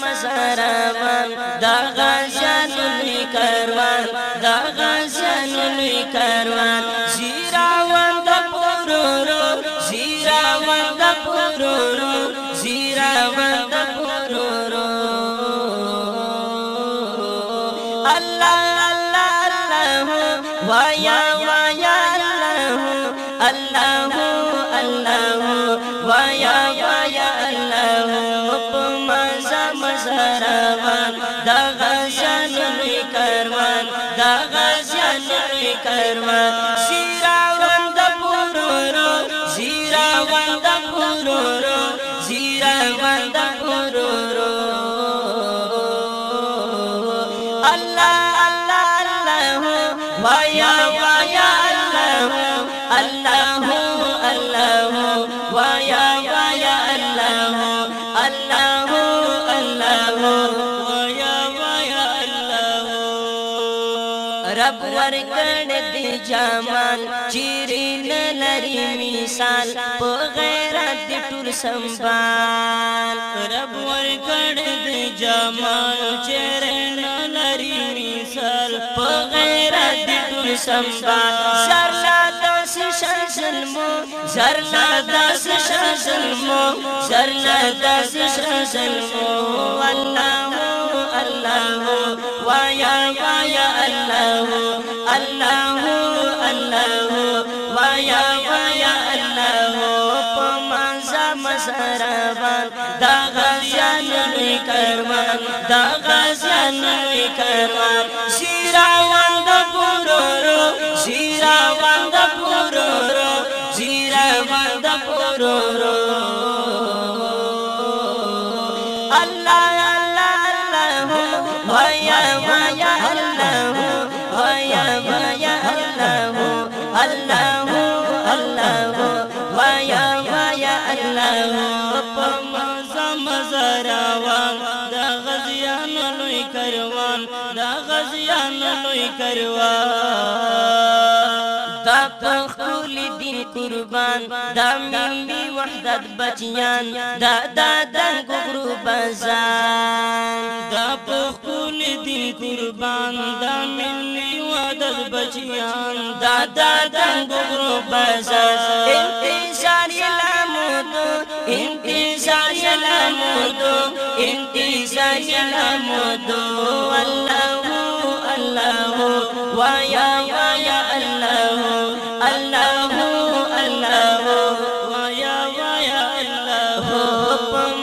مزارمان دا غازیانو لوی کاروان دا غازیانو لوی کاروان زیراوان دا پورورو زیراوان دا پورورو زیراوان دا پورورو الله الله الله وایا وایا الله الله الله غزان لوی کاروان زیراوان د پورورو زیراوان د پورورو زیراوان د پورورو الله الله الله وایا وایا الله الله الله رب ورکړ دی جمال چیرې نه لري مثال په غیرت دی ټول سنبال. رب ورکړ دی جمال چیرې نه لري مثال په غیرت دی ټول سنبال. سر لا داس شان ظلمو سر لا داس شان ظلمو سر لا داس شان ظلمو الله الله وایا وایا الله. مزه مسربان دا غزيان لوی کاروان دا غزيان لوی کاروان شیراوان د پورورو شیراوان د پورورو شیراوان د پورورو الله الله الله وایا وایا الله په مزه مزه روان دا غزیان لوی کاروان دا غزیان لوی کاروان دا پخول دین قربان دا ممی وحدت بچیان دا دا دنگ غرو بزان دا پخول دین قربان دا ملی وادت بچیان دا دا دنگ غرو بزان انتظار یلامودو انتظار یلامودو الله الله وایا وایا الله الله الله وایا وایا الله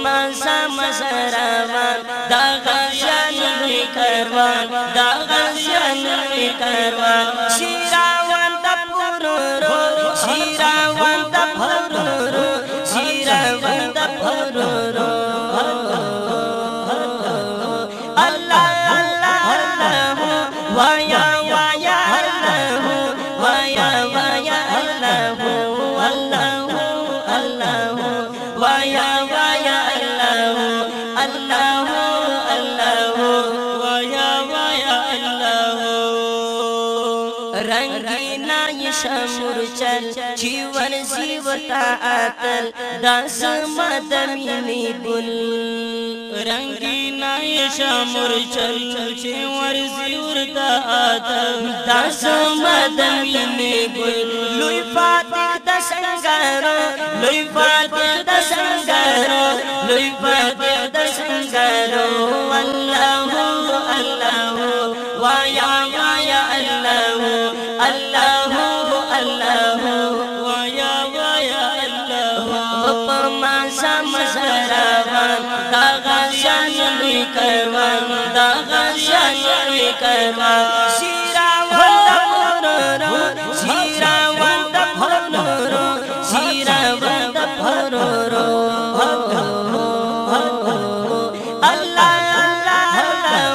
مزه مزه روان دا غزیان لوی کاروان دا غزیان لوی رنگینا یشمر چل چی ورزی ورتا آتل داس مدمینی گل رنگینا شامر چل چې ورزي ورتا آتم داس مدمینی گل لوی فاتح د سنگارو لوی فاتح د سنگارو لوی فاتح په مازه مزرابان دا غزان لوی کروان دا غزان لوی کروان شیراوان د پورورو شیراوان د پورورو شیراوان د پورورو الله الله الله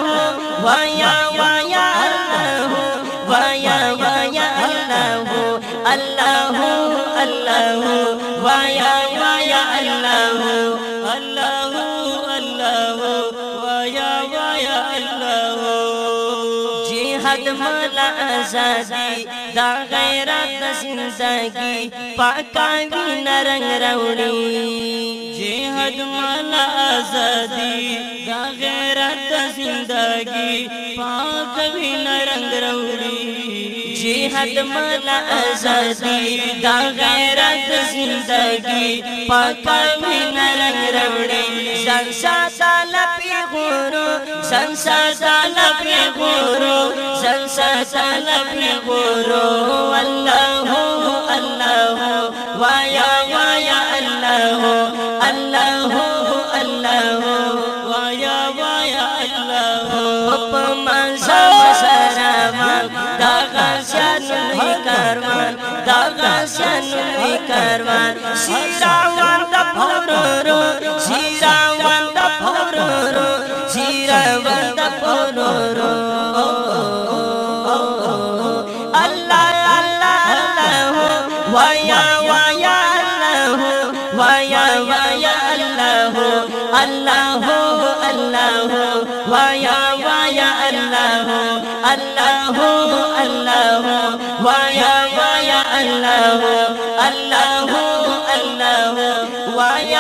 وایا وایا الله وایا وایا الله الله الله وایا وایا الله الله الله وایا وایا الله. جهاد ملا آزادي دا غیرت زندگی پاکاوی نرنگ روڑی جهاد مالا آزادي زندگی پاک وینا رنگ روڑی جهاد ملا آزادي دا غیرت زندگی پاکا وینا رنگ روڑی سنسا سالا پی غورو سنسا سالا پی غورو سنسا سالا پی غورو الله الله وایا وایا الله الله الله وایا وایا الله په منځه کاروان دا غاسیان لوی کاروان سیراوان د پورورو سیراوان د پورورو سیراوان د پورورو الله الله الله وایا وایا الله وایا وایا الله الله الله وایا وایا الله الله الله وایا الله الله الله وایا